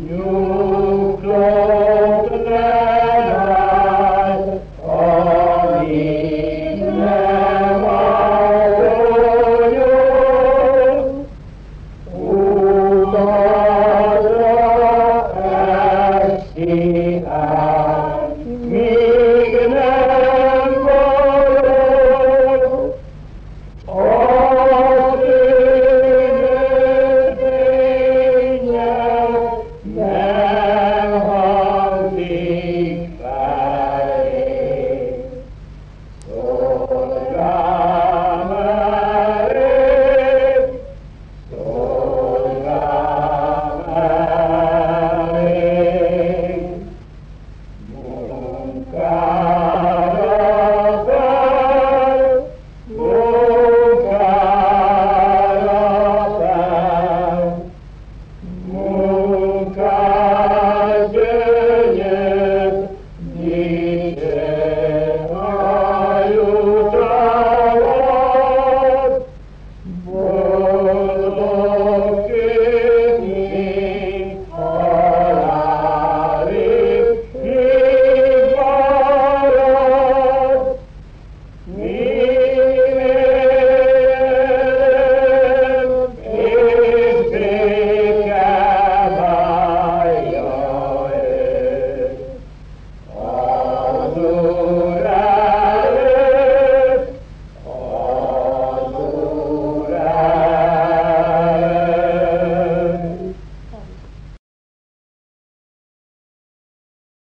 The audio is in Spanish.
You